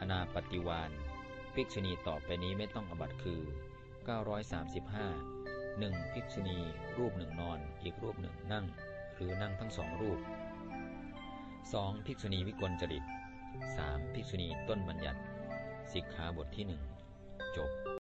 อนาปฏิวานภิกษุณีต่อไปนี้ไม่ต้องอบัตคือ 935 1. ภิกษุณี รูปหนึ่งนอน อีกรูปหนึ่งนั่ง หรือนั่งทั้งสองรูป 2. ภิกษุณีวิกลจริต 3. ภิกษุณีต้นบัญญัติ สิกขาบทที่หนึ่งจบ